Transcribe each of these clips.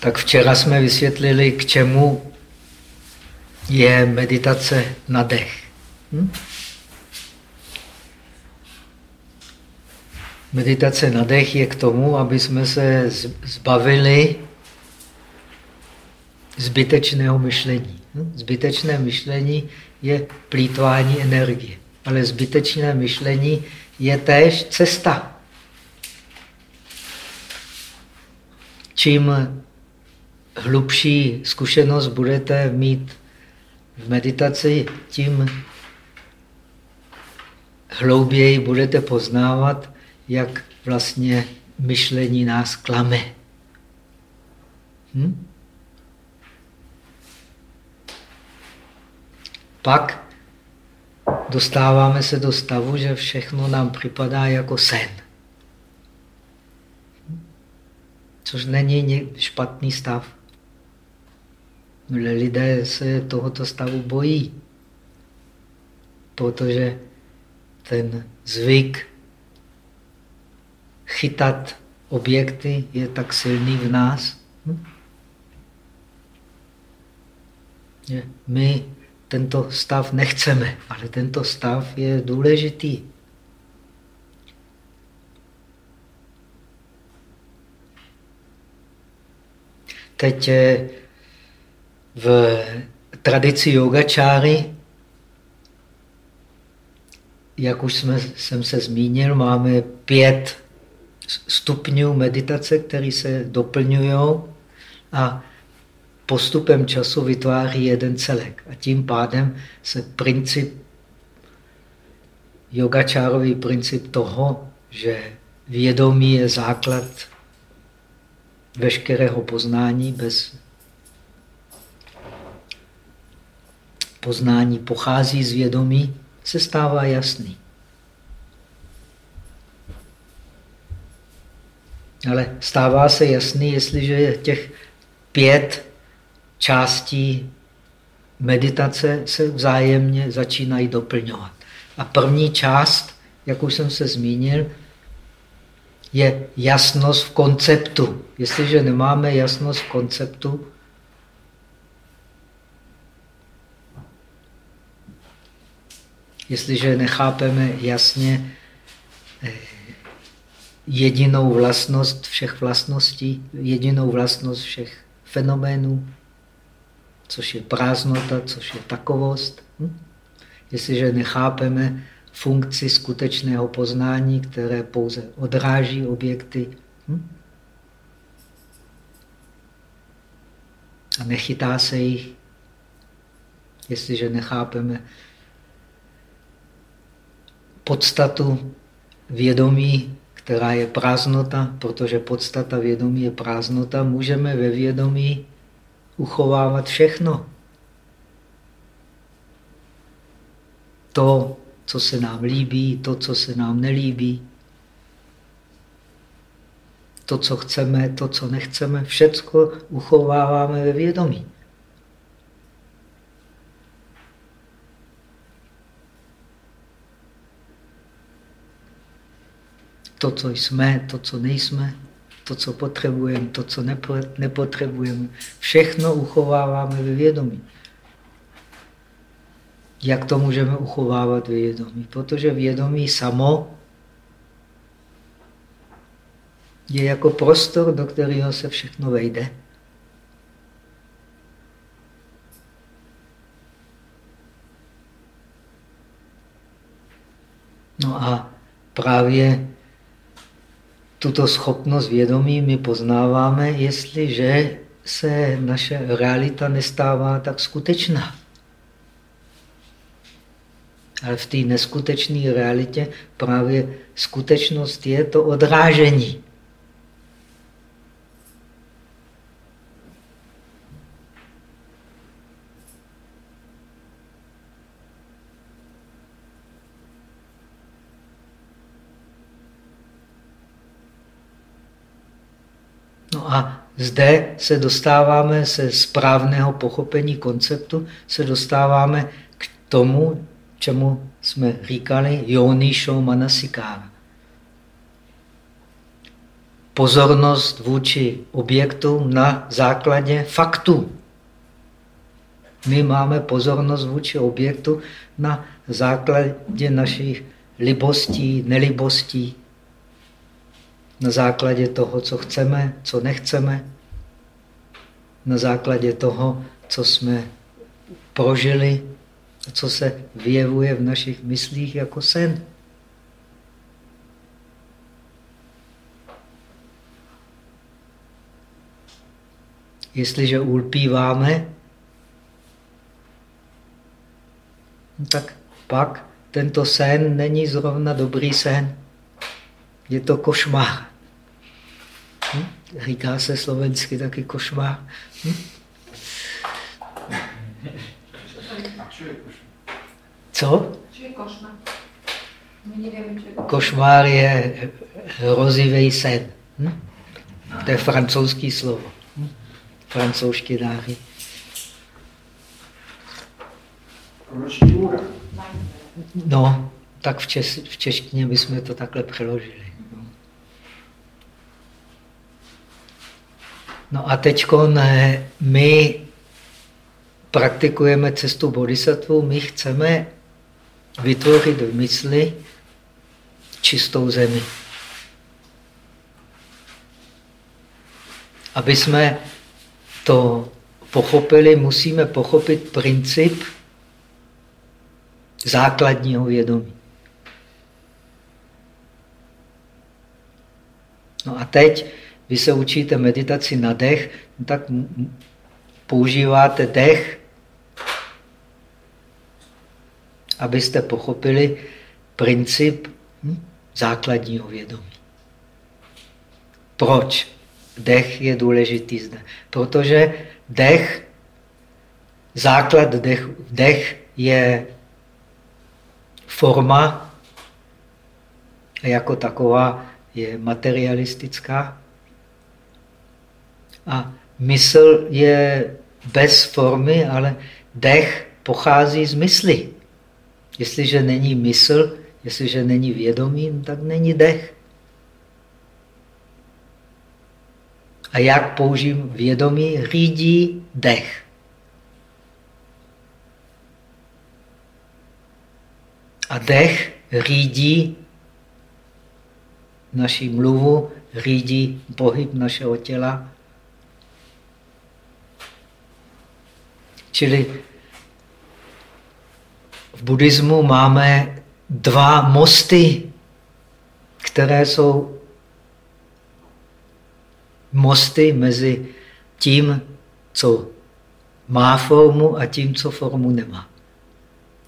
Tak včera jsme vysvětlili, k čemu je meditace na dech. Hm? Meditace na dech je k tomu, aby jsme se zbavili zbytečného myšlení. Hm? Zbytečné myšlení je plítvání energie, ale zbytečné myšlení je též cesta. Čím hlubší zkušenost budete mít v meditaci, tím hlouběji budete poznávat, jak vlastně myšlení nás klame. Hm? Pak dostáváme se do stavu, že všechno nám připadá jako sen. Což není špatný stav. Lidé se tohoto stavu bojí, protože ten zvyk chytat objekty je tak silný v nás. Hm? My tento stav nechceme, ale tento stav je důležitý. Teď eh, v tradici yogačáry, jak už jsme, jsem se zmínil, máme pět stupňů meditace, které se doplňují a postupem času vytváří jeden celek. A tím pádem se princip, yogačárový princip toho, že vědomí je základ veškerého poznání, bez poznání pochází z vědomí, se stává jasný. Ale stává se jasný, jestliže je těch pět částí meditace se vzájemně začínají doplňovat. A první část, jak už jsem se zmínil, je jasnost v konceptu. Jestliže nemáme jasnost v konceptu, jestliže nechápeme jasně eh, jedinou vlastnost všech vlastností, jedinou vlastnost všech fenoménů, což je prázdnota, což je takovost. Hm? Jestliže nechápeme funkci skutečného poznání, které pouze odráží objekty hm? a nechytá se jich, jestliže nechápeme podstatu vědomí, která je prázdnota, protože podstata vědomí je prázdnota, můžeme ve vědomí uchovávat všechno. To, co se nám líbí, to, co se nám nelíbí, to, co chceme, to, co nechceme, všecko uchováváme ve vědomí. To, co jsme, to, co nejsme, to, co potřebujeme, to, co nepotřebujeme. Všechno uchováváme ve vědomí. Jak to můžeme uchovávat ve vědomí? Protože vědomí samo je jako prostor, do kterého se všechno vejde. No a právě tuto schopnost vědomí my poznáváme, jestliže se naše realita nestává tak skutečná. Ale v té neskutečné realitě právě skutečnost je to odrážení. A zde se dostáváme se správného pochopení konceptu, se dostáváme k tomu, čemu jsme říkali Yonisho Manasikára. pozornost vůči objektům na základě faktů. My máme pozornost vůči objektu na základě našich libostí, nelibostí, na základě toho, co chceme, co nechceme, na základě toho, co jsme prožili, co se vyjevuje v našich myslích jako sen. Jestliže ulpíváme, tak pak tento sen není zrovna dobrý sen. Je to košmár. Říká se slovensky taky košmár. Hm? Co? Košmár je hrozivý sen. Hm? To je francouzský slovo. Hm? Francouzštináři. No, tak v, čes, v češtině bychom to takhle přeložili. No a teď my praktikujeme cestu bodhisattva, my chceme vytvořit v mysli čistou zemi. Aby jsme to pochopili, musíme pochopit princip základního vědomí. No a teď vy se učíte meditaci na dech, no tak používáte dech, abyste pochopili princip hm, základního vědomí. Proč dech je důležitý zde? Protože dech, základ dech, dech je forma jako taková je materialistická a mysl je bez formy, ale dech pochází z mysli. Jestliže není mysl, jestliže není vědomí, tak není dech. A jak použím vědomí? Řídí dech. A dech řídí naši mluvu, řídí pohyb našeho těla. Čili v buddhismu máme dva mosty, které jsou mosty mezi tím, co má formu a tím, co formu nemá.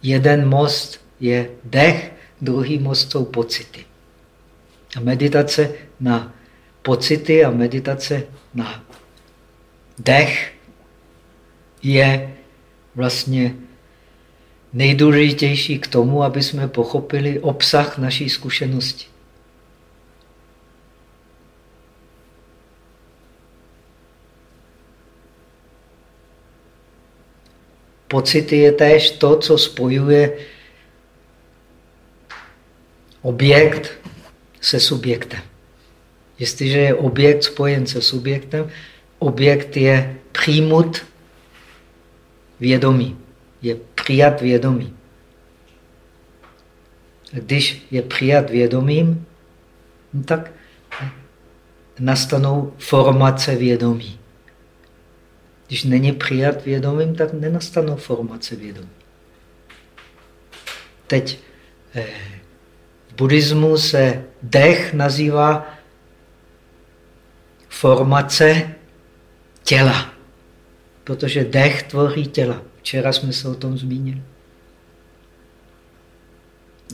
Jeden most je dech, druhý most jsou pocity. A meditace na pocity a meditace na dech je vlastně nejdůležitější k tomu, aby jsme pochopili obsah naší zkušenosti. Pocity je též to, co spojuje objekt se subjektem. Jestliže je objekt spojen se subjektem, objekt je přijmut vědomí, je přijat vědomí. Když je přijat vědomím, no tak nastanou formace vědomí. Když není přijat vědomím, tak nenastanou formace vědomí. Teď eh, v buddhismu se dech nazývá formace těla, protože dech tvoří těla. Včera jsme se o tom zmínili.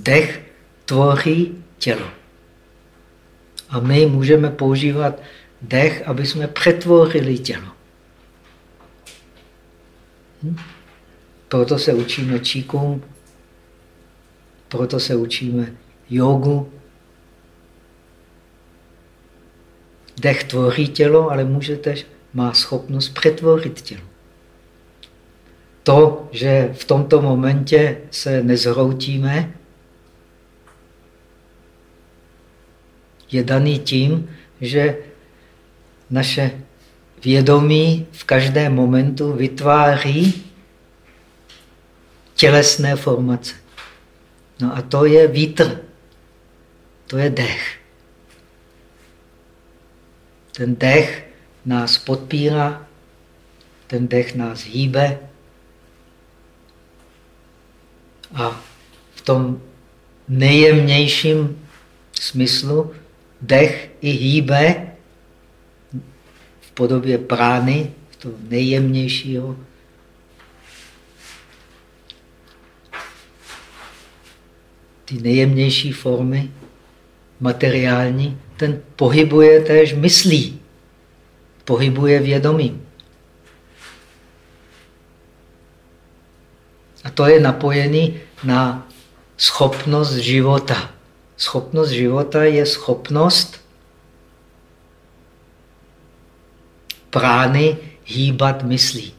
Dech tvoří tělo. A my můžeme používat dech, aby jsme přetvořili tělo. Hm? Proto se učíme číkům, proto se učíme jogu. Dech tvoří tělo, ale můžete, má schopnost přetvořit tělo. To, že v tomto momentě se nezhroutíme, je daný tím, že naše vědomí v každém momentu vytváří tělesné formace. No a to je vítr, to je dech. Ten dech nás podpírá, ten dech nás hýbe a v tom nejjemnějším smyslu dech i hýbe v podobě prány, toho nejjemnějšího. Ty nejjemnější formy materiální, ten pohybuje též myslí, pohybuje vědomím. A to je napojený na schopnost života. Schopnost života je schopnost prány hýbat myslí.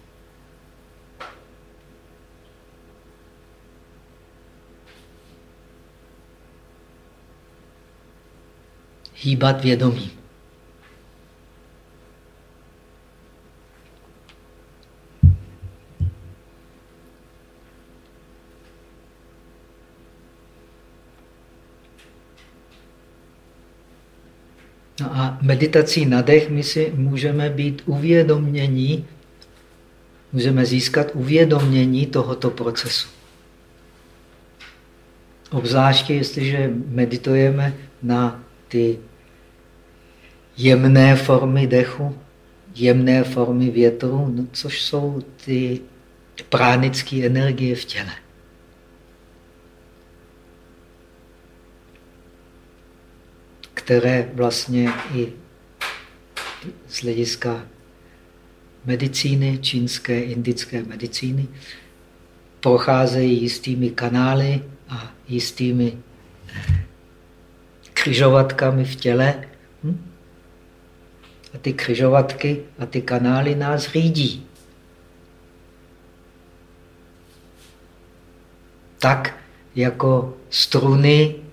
Hýbat vědomím. No a meditací na dech my si můžeme být uvědomění, můžeme získat uvědomění tohoto procesu. Obzvláště, jestliže meditujeme na ty jemné formy dechu, jemné formy větru, no, což jsou ty pránické energie v těle. Které vlastně i z hlediska medicíny, čínské, indické medicíny, procházejí jistými kanály a jistými křižovatkami v těle. Hm? A ty křižovatky a ty kanály nás řídí. Tak jako struny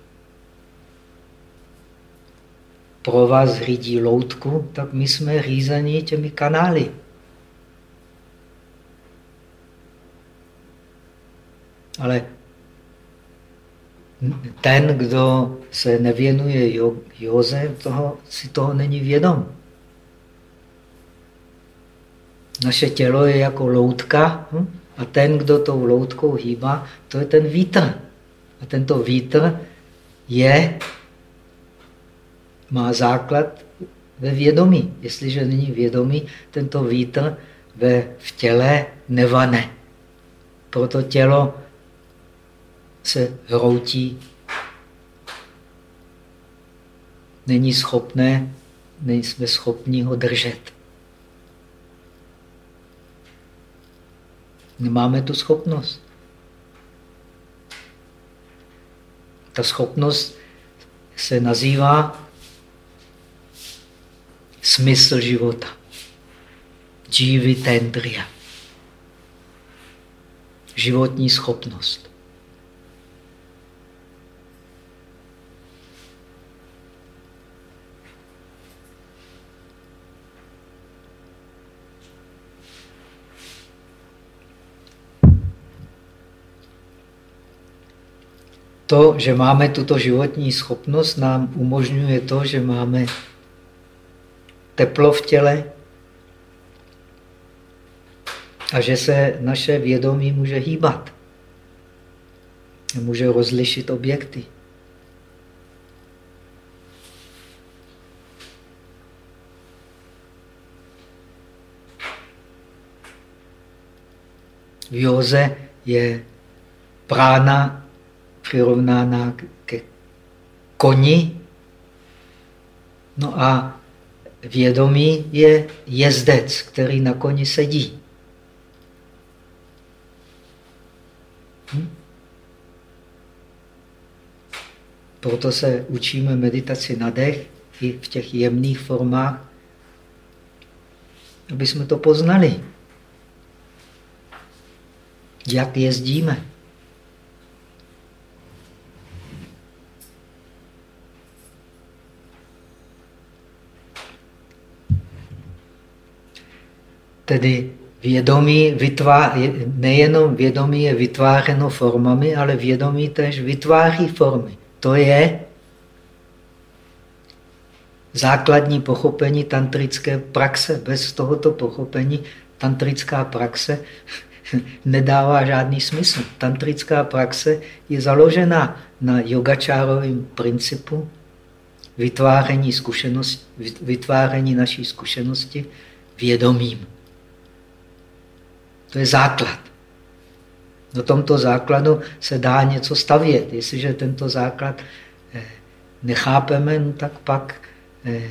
pro vás řídí loutku, tak my jsme řízeni těmi kanály. Ale ten, kdo se nevěnuje józe, toho, si toho není vědom. Naše tělo je jako loutka hm? a ten, kdo tou loutkou hýbá, to je ten vítr. A tento vítr je má základ ve vědomí. Jestliže není vědomí, tento vítr ve, v těle nevane. Proto tělo se hroutí. Není schopné, nejsme schopni ho držet. Nemáme tu schopnost. Ta schopnost se nazývá smysl života. Jivy tendria. Životní schopnost. To, že máme tuto životní schopnost, nám umožňuje to, že máme teplo v těle a že se naše vědomí může hýbat. Může rozlišit objekty. V józe je prána přirovnána ke koni. No a Vědomí je jezdec, který na koni sedí. Hm? Proto se učíme meditaci na dech i v těch jemných formách, aby jsme to poznali. Jak jezdíme. Tedy vědomí vytvá, nejenom vědomí je vytvářeno formami, ale vědomí tež vytváří formy. To je základní pochopení tantrické praxe. Bez tohoto pochopení tantrická praxe nedává žádný smysl. Tantrická praxe je založena na yogačárovém principu vytváření, zkušenosti, vytváření naší zkušenosti vědomím. To je základ. Na tomto základu se dá něco stavět. Jestliže tento základ eh, nechápeme, no tak pak eh,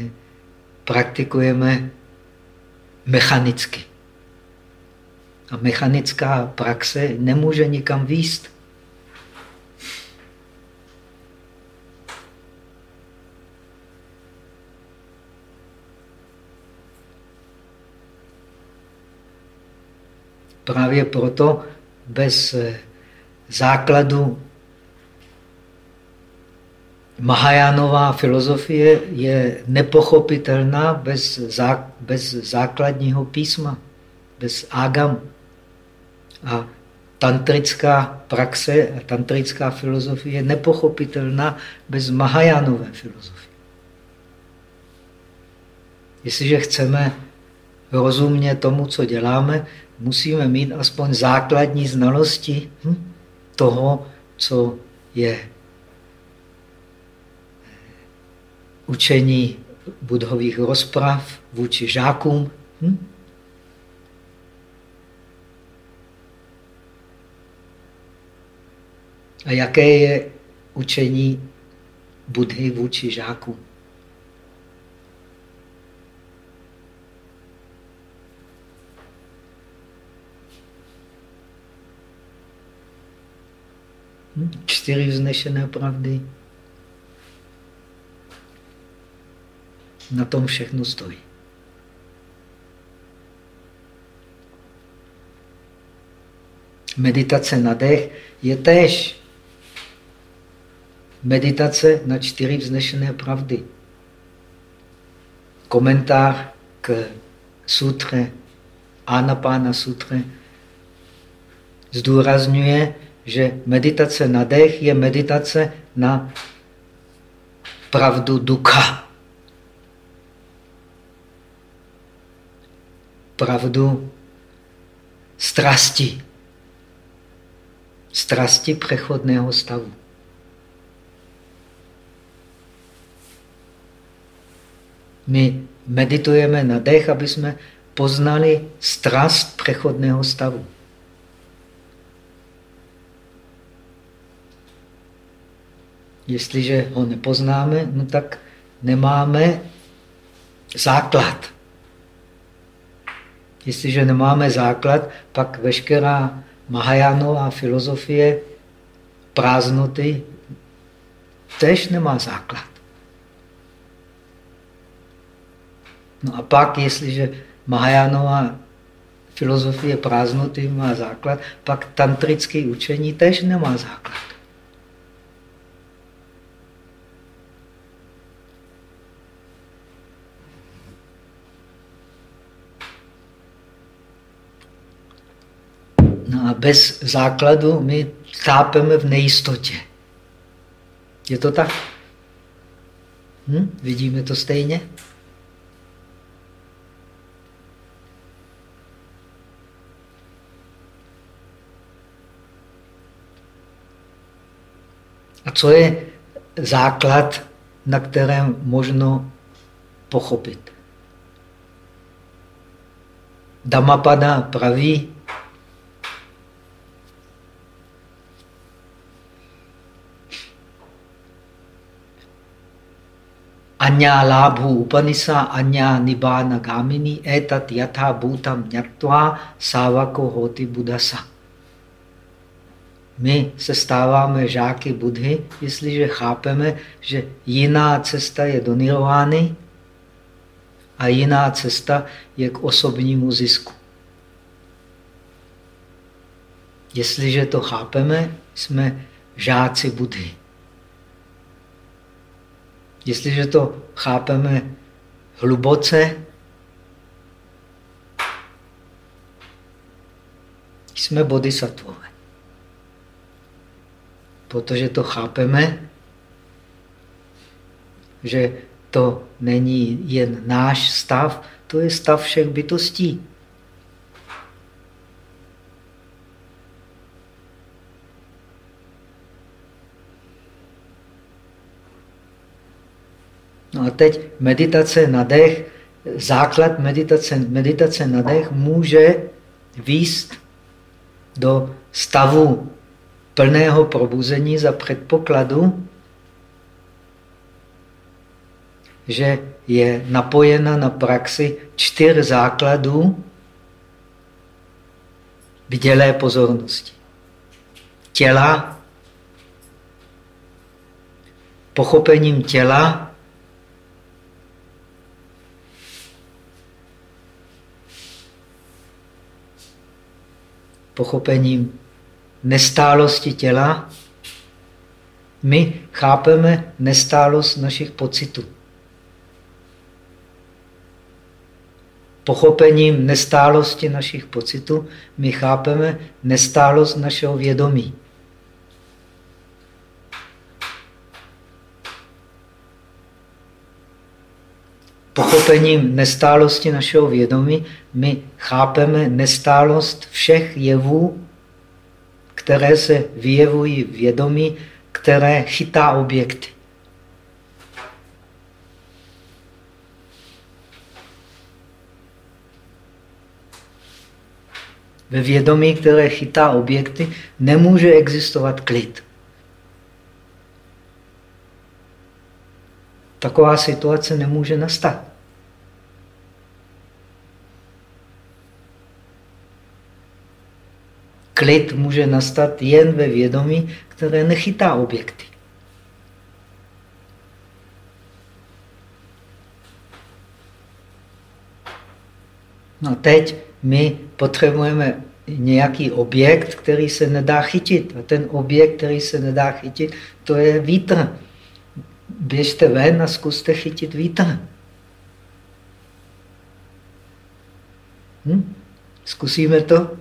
praktikujeme mechanicky. A mechanická praxe nemůže nikam výst. Právě proto bez eh, základu Mahajánová filozofie je nepochopitelná bez, zá, bez základního písma, bez ágamu. A tantrická praxe a tantrická filozofie je nepochopitelná bez Mahajánové filozofie. Jestliže chceme rozumět tomu, co děláme, musíme mít aspoň základní znalosti hm, toho, co je učení budhových rozprav vůči žákům. Hm? A jaké je učení Budhy vůči žákům? Čtyři vznešené pravdy. Na tom všechno stojí. Meditace na dech je též meditace na čtyři vznešené pravdy. Komentář k sutře, Anapána sutře, zdůrazňuje, že meditace na dech je meditace na pravdu ducha. Pravdu strasti. Strasti přechodného stavu. My meditujeme na dech, aby jsme poznali strast přechodného stavu. Jestliže ho nepoznáme, no tak nemáme základ. Jestliže nemáme základ, pak veškerá Mahajánová filozofie prázdnoty tež nemá základ. No a pak, jestliže Mahajánová filozofie prázdnoty má základ, pak tantrické učení tež nemá základ. No bez základu my tápeme v nejistotě. Je to tak? Hm? Vidíme to stejně? A co je základ, na kterém možno pochopit? Dhammapada praví, Anya labhu upanisa anya nibbana gamini etat yatha bhutam nyatva savako hoti budasa. My se stáváme žáky Budhy, jestliže chápeme, že jiná cesta je do nirvány a jiná cesta je k osobnímu zisku. Jestliže to chápeme, jsme žáci Budhy. Jestliže to chápeme hluboce, jsme bodhisattvové. Protože to chápeme, že to není jen náš stav, to je stav všech bytostí. No a teď meditace na dech, základ meditace, meditace na dech může výst do stavu plného probuzení za předpokladu, že je napojena na praxi čtyř základů vidělé pozornosti. Těla, pochopením těla pochopením nestálosti těla, my chápeme nestálost našich pocitů. Pochopením nestálosti našich pocitů my chápeme nestálost našeho vědomí. Pochopením nestálosti našeho vědomí my chápeme nestálost všech jevů, které se vyjevují v vědomí, které chytá objekty. Ve vědomí, které chytá objekty, nemůže existovat klid. Taková situace nemůže nastat. Klid může nastat jen ve vědomí, které nechytá objekty. No teď my potřebujeme nějaký objekt, který se nedá chytit. A ten objekt, který se nedá chytit, to je vítr. Běžte ven a zkuste chytit vítr. Hm? Zkusíme to?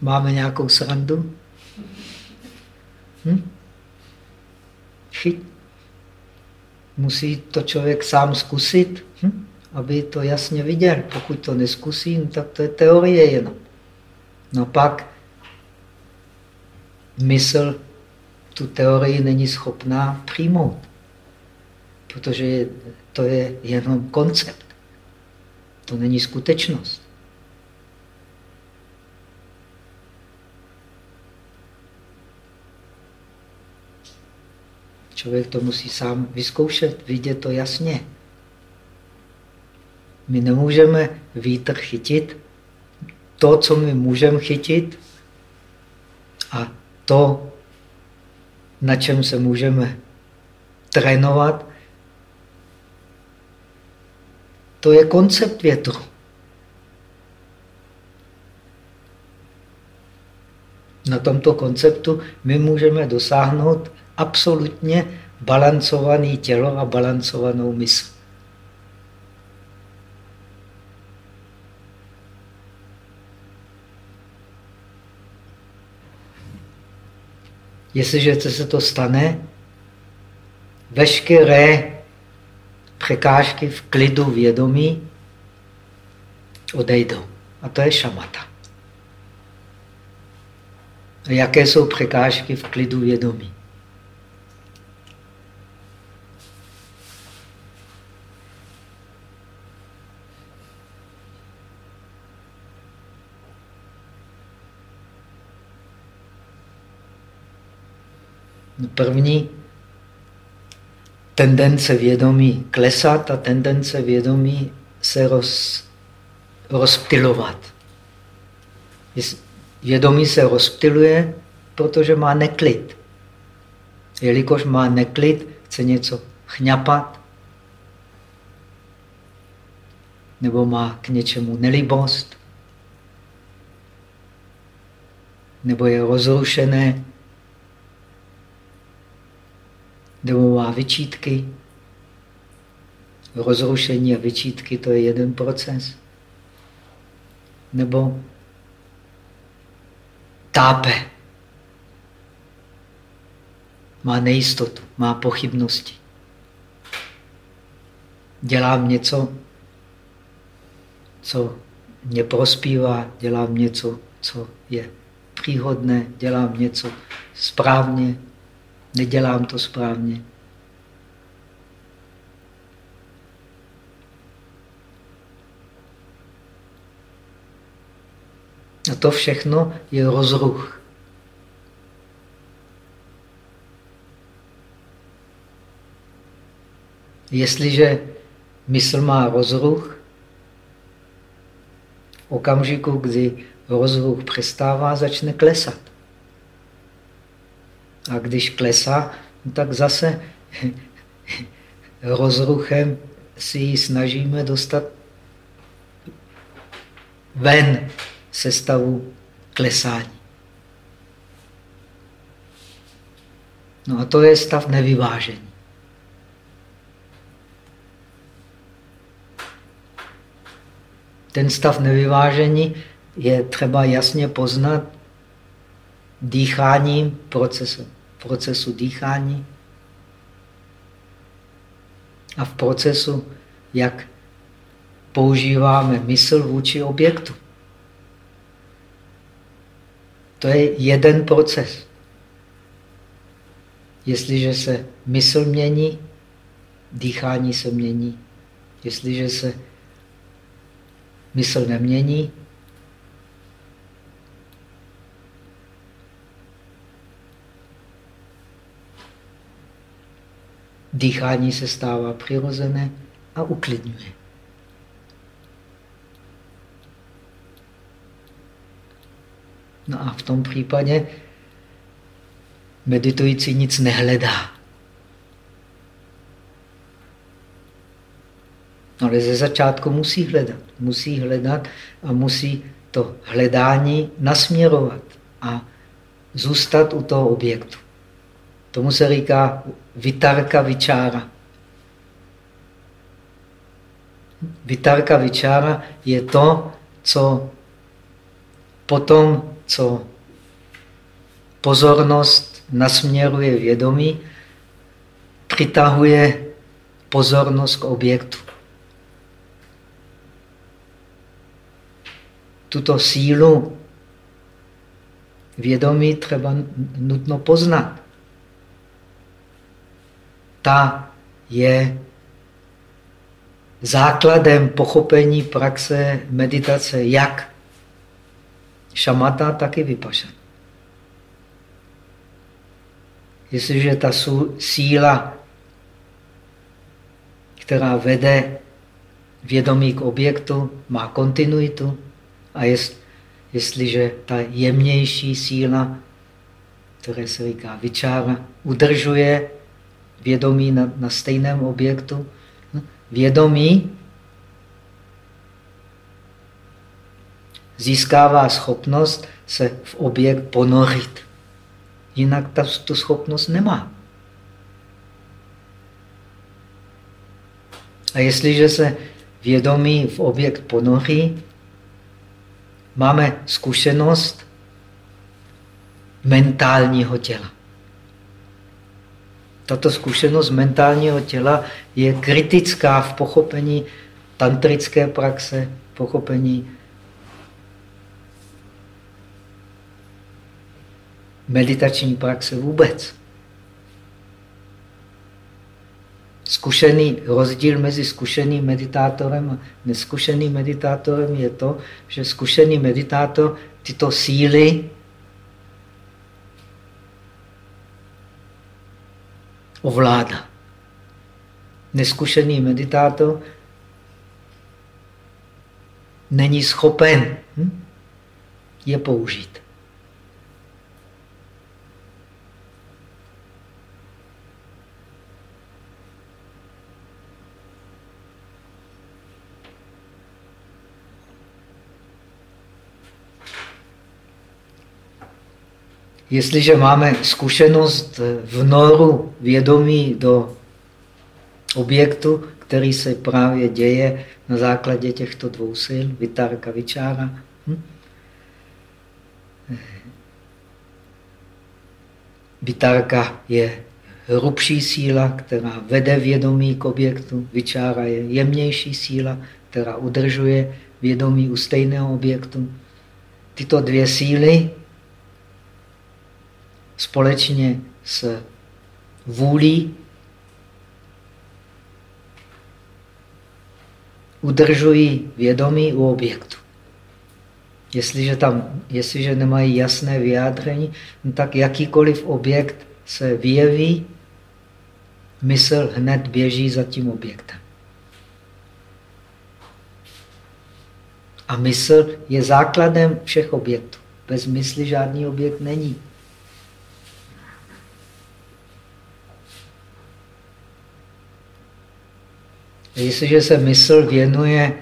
Máme nějakou srandu? Hm? Musí to člověk sám zkusit, hm? aby to jasně viděl. Pokud to neskusí, no tak to je teorie jenom. No pak mysl tu teorii není schopná přijmout, protože to je jenom koncept. To není skutečnost. Člověk to musí sám vyzkoušet, vidět to jasně. My nemůžeme vítr chytit. To, co my můžeme chytit, a to, na čem se můžeme trénovat, to je koncept větru. Na tomto konceptu my můžeme dosáhnout absolutně balancované tělo a balancovanou mysl. Jestliže se to stane, veškeré překážky v klidu vědomí odejdou. A to je šamata. A jaké jsou překážky v klidu vědomí? První tendence vědomí klesat a tendence vědomí se roz, rozptilovat. Vědomí se rozptiluje, protože má neklid. Jelikož má neklid, chce něco chňapat, nebo má k něčemu nelibost, nebo je rozrušené, nebo má vyčítky. Rozrušení a vyčítky to je jeden proces. Nebo tápe. Má nejistotu, má pochybnosti. Dělám něco, co mě prospívá, dělám něco, co je příhodné, dělám něco správně, nedělám to správně. A to všechno je rozruch. Jestliže mysl má rozruch, v okamžiku, kdy rozruch přestává, začne klesat. A když klesá, tak zase rozruchem si ji snažíme dostat ven se stavu klesání. No a to je stav nevyvážení. Ten stav nevyvážení je třeba jasně poznat dýcháním procesu, procesu dýchání a v procesu, jak používáme mysl vůči objektu. To je jeden proces. Jestliže se mysl mění, dýchání se mění. Jestliže se mysl nemění, dýchání se stává přirozené a uklidňuje. No a v tom případě meditující nic nehledá. Ale ze začátku musí hledat. Musí hledat a musí to hledání nasměrovat a zůstat u toho objektu. Tomu se říká vitarka vyčára. Vitarka vyčára je to, co potom, co pozornost nasměruje vědomí, přitahuje pozornost k objektu. Tuto sílu vědomí třeba nutno poznat. Ta je základem pochopení praxe meditace, jak šamata, tak i vypašan. Jestliže ta síla, která vede vědomí k objektu, má kontinuitu a jest, jestliže ta jemnější síla, které se říká vyčára, udržuje vědomí na, na stejném objektu, no, vědomí získává schopnost se v objekt ponorit. Jinak ta, tu schopnost nemá. A jestliže se vědomí v objekt ponoří, máme zkušenost mentálního těla. Tato zkušenost mentálního těla je kritická v pochopení tantrické praxe, pochopení meditační praxe vůbec. Zkušený rozdíl mezi zkušeným meditátorem a neskušeným meditátorem je to, že zkušený meditátor tyto síly ovládá. Neskušený meditátor není schopen hm, je použít. Jestliže máme zkušenost v noru vědomí do objektu, který se právě děje na základě těchto dvou sil, vitarka, vyčára, hm? Vitarka je hrubší síla, která vede vědomí k objektu. Vyčára je jemnější síla, která udržuje vědomí u stejného objektu. Tyto dvě síly společně s vůlí udržují vědomí u objektu. Jestliže, tam, jestliže nemají jasné vyjádření, no tak jakýkoliv objekt se vyjeví, mysl hned běží za tím objektem. A mysl je základem všech objektů. Bez mysli žádný objekt není. Jestliže se mysl věnuje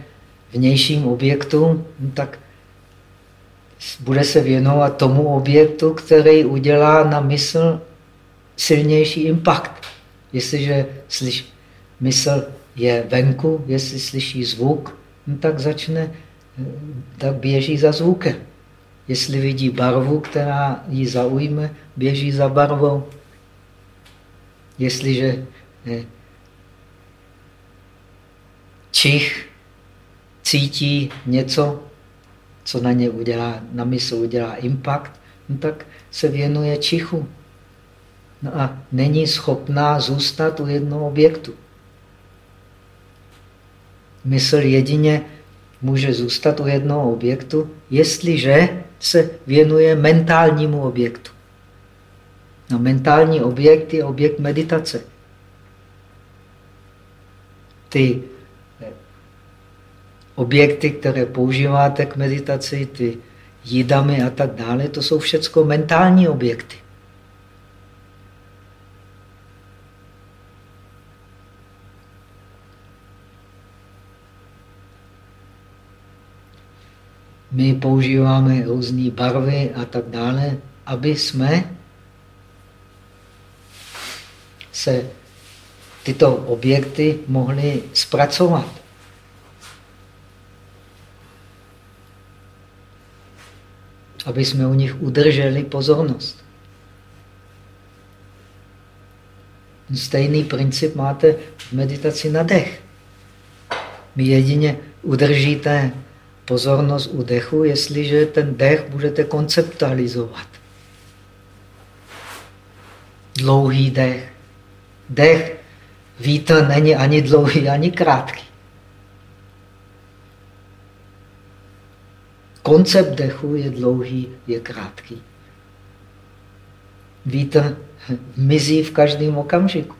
vnějším objektům, no tak bude se věnovat tomu objektu, který udělá na mysl silnější impact. Jestliže slyš, mysl je venku, jestli slyší zvuk, no tak začne, tak běží za zvukem. Jestli vidí barvu, která ji zaujme, běží za barvou. Jestliže eh, čich cítí něco, co na ně udělá, na mysl udělá impact, no tak se věnuje čichu. No a není schopná zůstat u jednoho objektu. Mysl jedině může zůstat u jednoho objektu, jestliže se věnuje mentálnímu objektu. No, mentální objekt je objekt meditace. Ty objekty, které používáte k meditaci, ty jídamy a tak dále, to jsou všechno mentální objekty. My používáme různé barvy a tak dále, aby jsme se tyto objekty mohli zpracovat. Aby jsme u nich udrželi pozornost. Stejný princip máte v meditaci na dech. Vy jedině udržíte pozornost u dechu, jestliže ten dech budete konceptualizovat. Dlouhý dech. Dech, vítr není ani dlouhý, ani krátký. Koncept dechu je dlouhý, je krátký. Vítr mizí v každém okamžiku.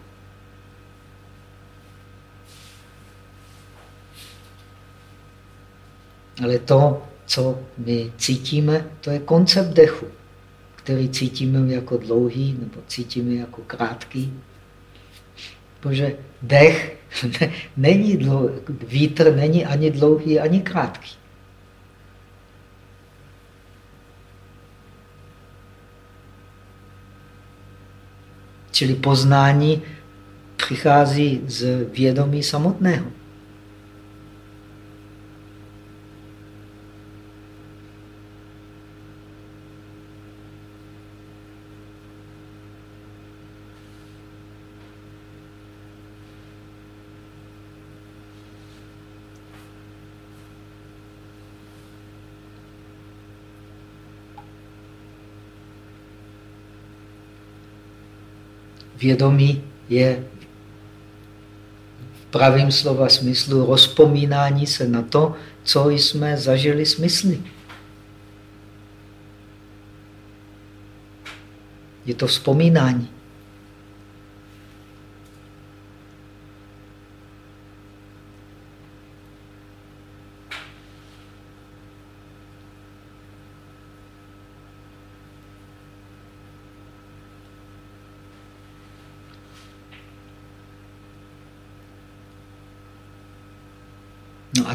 Ale to, co my cítíme, to je koncept dechu, který cítíme jako dlouhý nebo cítíme jako krátký. Protože dech není dlouhý, vítr není ani dlouhý, ani krátký. Čili poznání přichází z vědomí samotného. Vědomí je v pravým slova smyslu rozpomínání se na to, co jsme zažili smysly. Je to vzpomínání.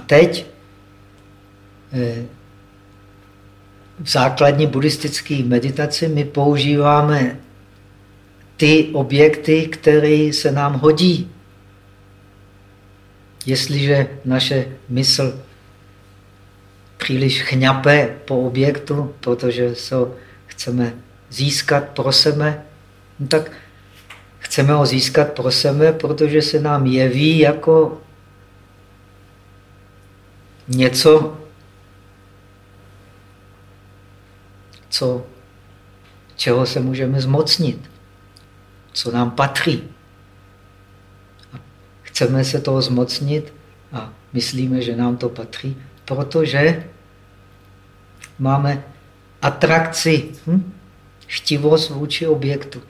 Teď eh, v základní buddhistické meditaci my používáme ty objekty, které se nám hodí. Jestliže naše mysl příliš chňape po objektu, protože se chceme získat pro sebe, no tak chceme ho získat pro sebe, protože se nám jeví jako něco, co, čeho se můžeme zmocnit, co nám patří. A chceme se toho zmocnit a myslíme, že nám to patří, protože máme atrakci, hm? chtivost vůči objektu.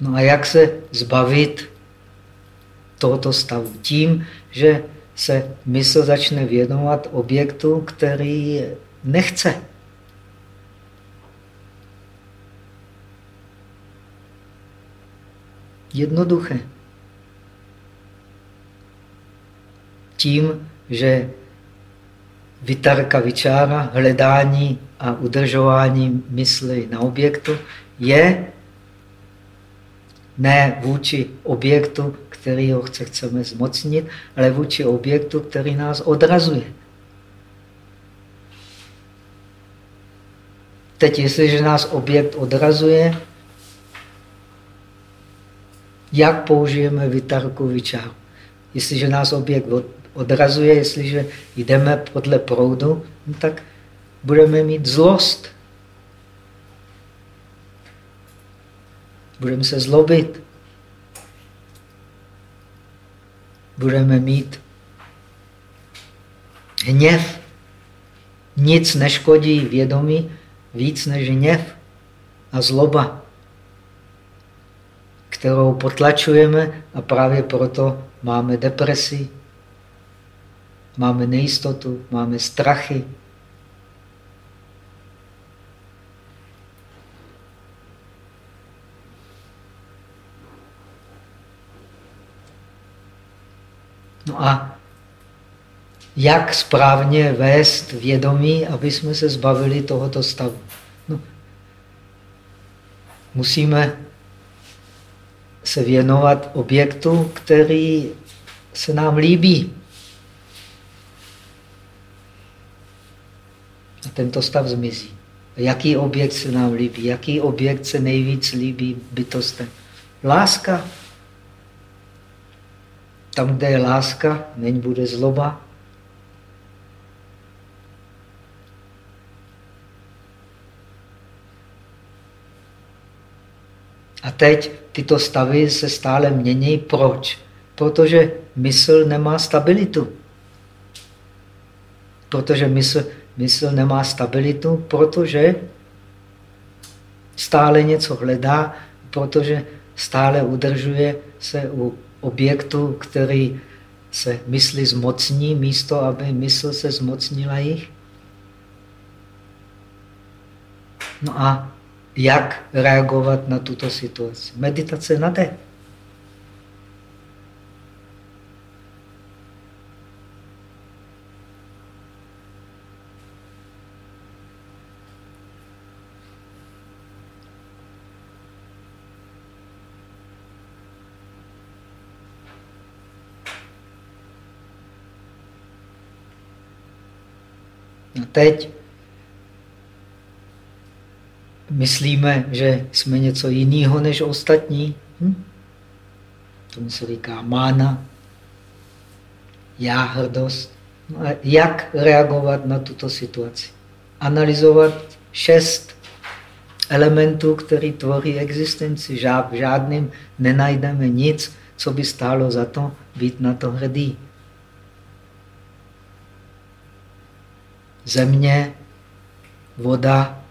No a jak se zbavit tohoto stavu? Tím, že se mysl začne věnovat objektu, který nechce. Jednoduché. Tím, že vitarka vyčára, hledání a udržování mysli na objektu je ne vůči objektu, který ho chce, chceme zmocnit, ale vůči objektu, který nás odrazuje. Teď, jestliže nás objekt odrazuje, jak použijeme vytarku vyčáru? Jestliže nás objekt odrazuje, jestliže jdeme podle proudu, no tak budeme mít zlost. Budeme se zlobit. Budeme mít hněv. Nic neškodí vědomí víc než hněv a zloba, kterou potlačujeme a právě proto máme depresi, máme nejistotu, máme strachy. No a jak správně vést vědomí, aby jsme se zbavili tohoto stavu? No, musíme se věnovat objektu, který se nám líbí. A tento stav zmizí. Jaký objekt se nám líbí? Jaký objekt se nejvíc líbí bytostem? Láska. Tam, kde je láska, není bude zloba. A teď tyto stavy se stále mění. Proč? Protože mysl nemá stabilitu. Protože mysl Mysl nemá stabilitu, protože stále něco hledá, protože stále udržuje se u objektu, který se mysli zmocní, místo aby mysl se zmocnila jich. No a jak reagovat na tuto situaci? Meditace na dech. Teď myslíme, že jsme něco jiného než ostatní. Hm? Tomu se říká mána, já hrdost. No a jak reagovat na tuto situaci? Analyzovat šest elementů, které tvoří existenci. V žádným nenajdeme nic, co by stálo za to být na to hrdý. Země, voda,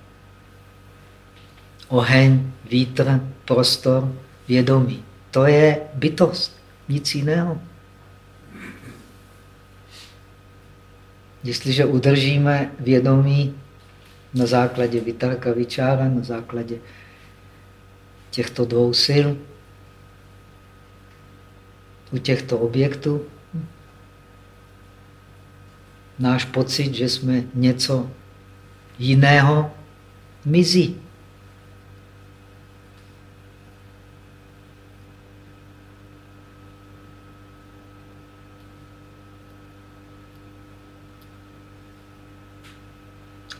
oheň, vítr, prostor, vědomí. To je bytost, nic jiného. Jestliže udržíme vědomí na základě vitarka vyčára, na základě těchto dvou sil, u těchto objektů, náš pocit, že jsme něco jiného, mizí.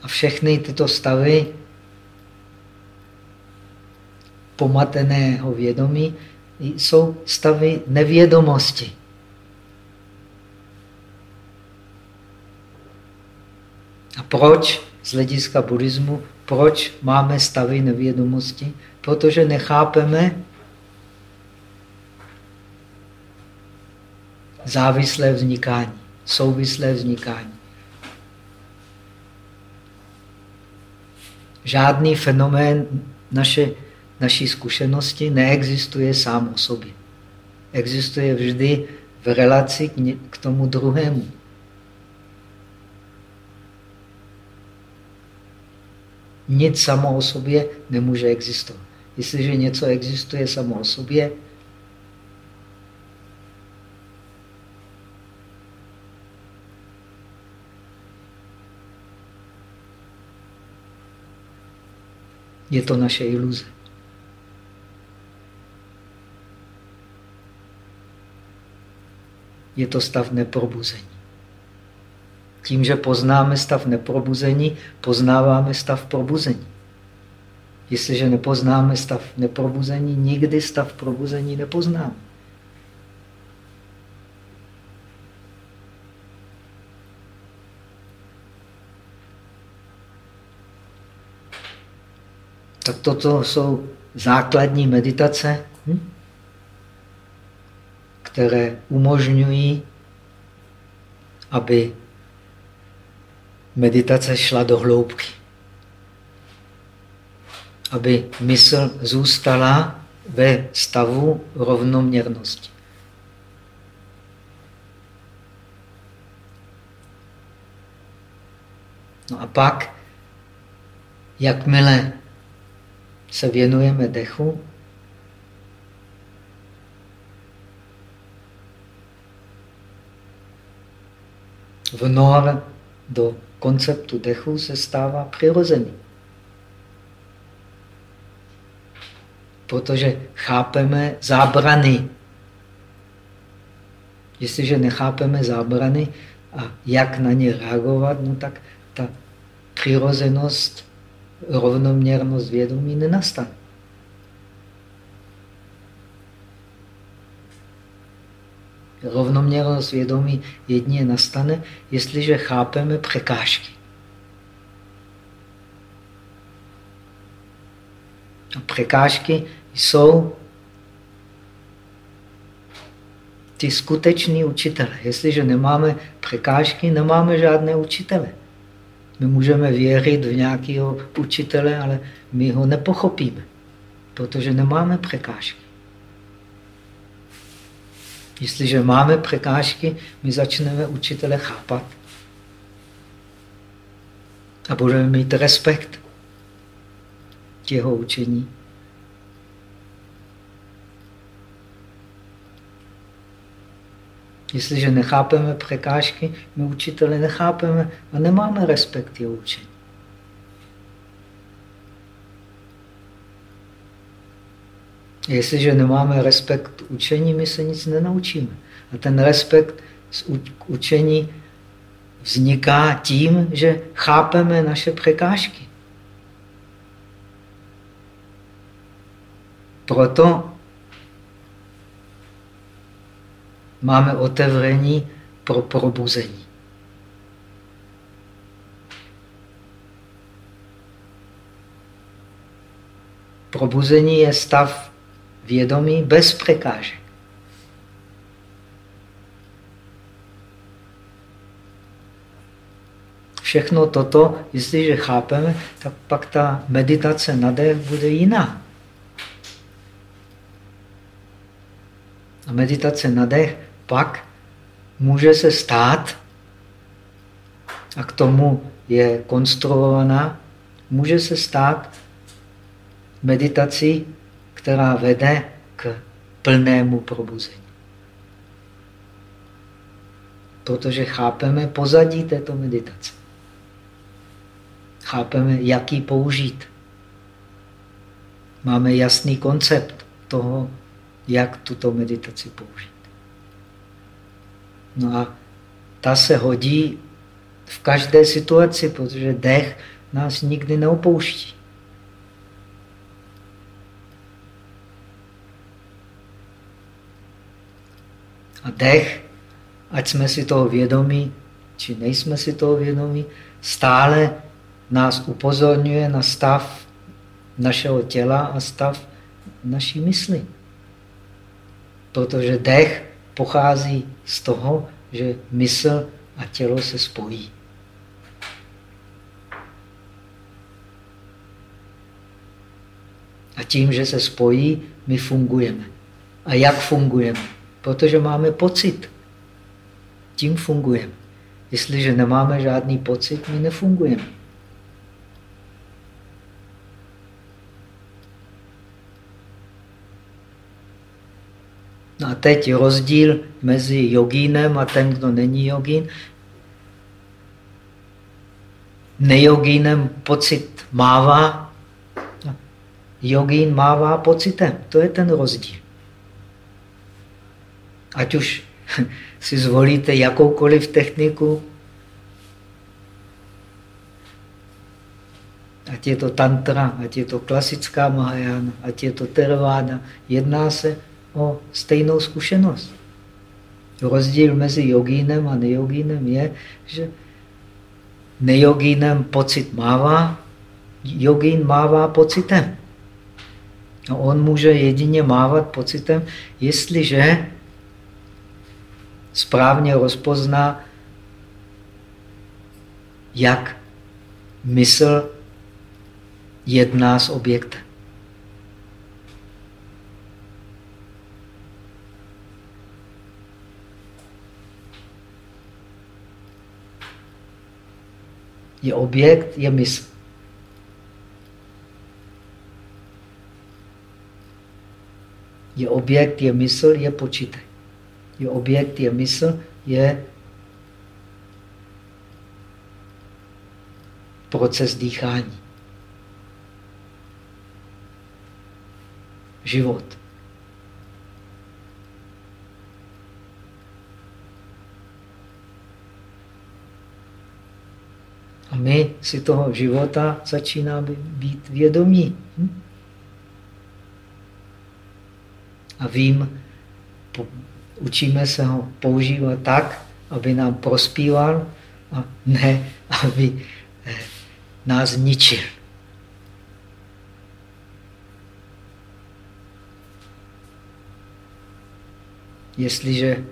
A všechny tyto stavy pomateného vědomí, jsou stavy nevědomosti. A proč z hlediska buddhismu, proč máme stavy nevědomosti? Protože nechápeme závislé vznikání, souvislé vznikání. Žádný fenomén naše, naší zkušenosti neexistuje sám o sobě. Existuje vždy v relaci k, k tomu druhému. Nic samo o sobě nemůže existovat. Jestliže něco existuje samo o sobě, je to naše iluze. Je to stav neprobuzení. Tím, že poznáme stav neprobuzení, poznáváme stav probuzení. Jestliže nepoznáme stav neprobuzení, nikdy stav probuzení nepoznáme. Tak toto jsou základní meditace, hm? které umožňují, aby meditace šla do hloubky. Aby mysl zůstala ve stavu rovnoměrnosti. No a pak, jakmile se věnujeme dechu, vnor do konceptu dechu se stává přirozený. Protože chápeme zábrany. Jestliže nechápeme zábrany a jak na ně reagovat, no tak ta přirozenost rovnoměrnost vědomí nenastane. Rovnoměrnost vědomí jedině nastane, jestliže chápeme překážky. A překážky jsou ty skuteční učitele. Jestliže nemáme překážky, nemáme žádné učitele. My můžeme věřit v nějakého učitele, ale my ho nepochopíme, protože nemáme překážky. Jestliže máme překážky, my začneme učitele chápat a budeme mít respekt k jeho učení. Jestliže nechápeme překážky, my učitele nechápeme a nemáme respekt jeho učení. Jestliže nemáme respekt k učení, my se nic nenaučíme. A ten respekt z učení vzniká tím, že chápeme naše překážky. Proto máme otevření pro probuzení. Probuzení je stav vědomí bez překážek. Všechno toto, jestliže chápeme, tak pak ta meditace na dech bude jiná. A meditace na dech pak může se stát, a k tomu je konstruovaná, může se stát meditací, která vede k plnému probuzení. Protože chápeme pozadí této meditace. Chápeme, jak ji použít. Máme jasný koncept toho, jak tuto meditaci použít. No a ta se hodí v každé situaci, protože dech nás nikdy neopouští. A dech, ať jsme si toho vědomí, či nejsme si toho vědomí, stále nás upozorňuje na stav našeho těla a stav naší mysli. Protože dech pochází z toho, že mysl a tělo se spojí. A tím, že se spojí, my fungujeme. A jak fungujeme? Protože máme pocit. Tím fungujeme. Jestliže nemáme žádný pocit, my nefungujeme. No a teď rozdíl mezi jogínem a ten, kdo není jogín. Nejogínem pocit mává, jogín mává pocitem. To je ten rozdíl. Ať už si zvolíte jakoukoliv techniku, ať je to tantra, ať je to klasická Mahajana, ať je to Theravada, jedná se o stejnou zkušenost. Rozdíl mezi jogínem a nejogínem je, že nejogínem pocit mává, jogín mává pocitem. A on může jedině mávat pocitem, jestliže správně rozpozná, jak mysl jedná s objektem. Je objekt, je mysl. Je objekt, je mysl, je počítek. Je objekt, je mysl, je proces dýchání. Život. A my si toho života začínáme být vědomí. Hm? A vím, učíme se ho používat tak, aby nám prospíval a ne, aby eh, nás ničil. Jestliže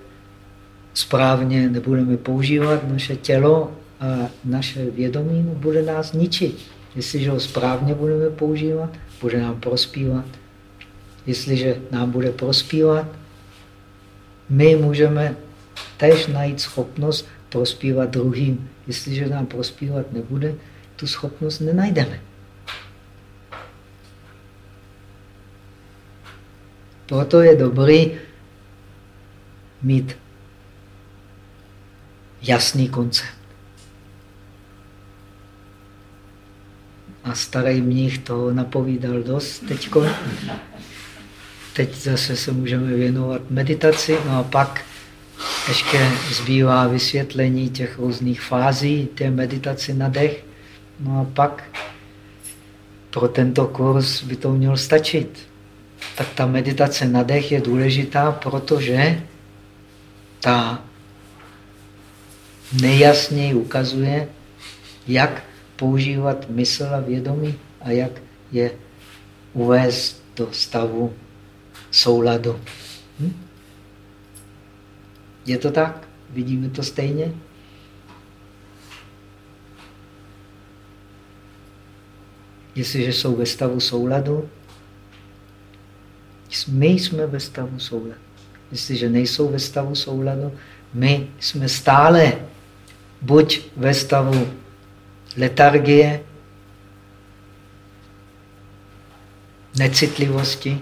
správně nebudeme používat naše tělo a naše vědomí, bude nás ničit. Jestliže ho správně budeme používat, bude nám prospívat. Jestliže nám bude prospívat, my můžeme tež najít schopnost prospívat druhým. Jestliže nám prospívat nebude, tu schopnost nenajdeme. Proto je dobrý mít jasný koncept. A starý mních toho napovídal dost teďko. Teď zase se můžeme věnovat meditaci, no a pak ještě zbývá vysvětlení těch různých fází té meditaci na dech. No a pak pro tento kurz by to mělo stačit. Tak ta meditace na dech je důležitá, protože ta nejjasněji ukazuje, jak používat mysl a vědomí a jak je uvést do stavu souladu. Hm? Je to tak? Vidíme to stejně? Jestliže jsou ve stavu souladu, my jsme ve stavu souladu. Jestliže nejsou ve stavu souladu, my jsme stále buď ve stavu letargie, necitlivosti,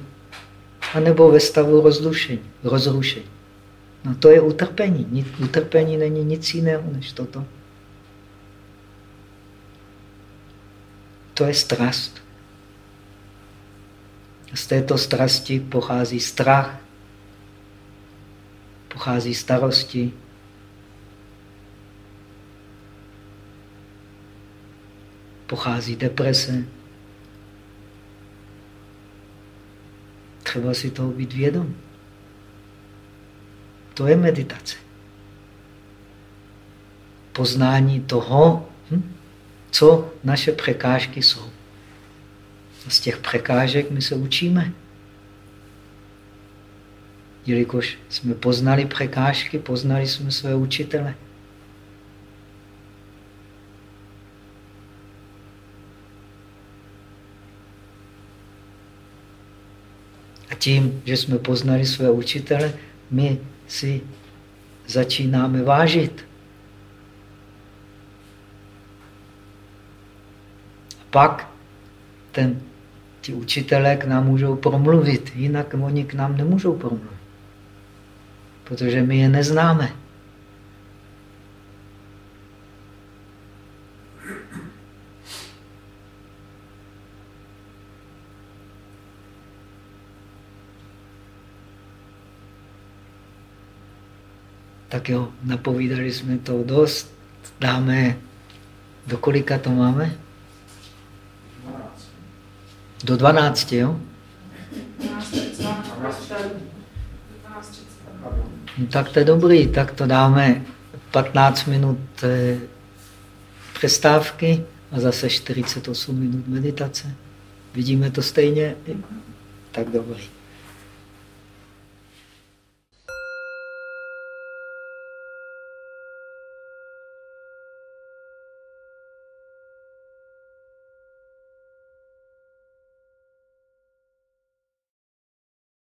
anebo ve stavu rozrušení. rozrušení. No to je utrpení. Utrpení není nic jiného než toto. To je strast. Z této strasti pochází strach, pochází starosti, pochází deprese. Třeba si toho být vědom. To je meditace. Poznání toho, hm, co naše překážky jsou. Z těch překážek my se učíme. Jelikož jsme poznali překážky, poznali jsme své učitele. Tím, že jsme poznali své učitele, my si začínáme vážit. A pak ten, ti učitelé k nám můžou promluvit, jinak oni k nám nemůžou promluvit, protože my je neznáme. Tak jo, napovídali jsme to dost. Dáme, do kolika to máme? Do 12, jo? No, tak to je dobrý, tak to dáme 15 minut eh, přestávky a zase 48 minut meditace. Vidíme to stejně? Tak dobrý.